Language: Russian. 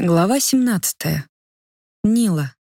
Глава 17. Нила.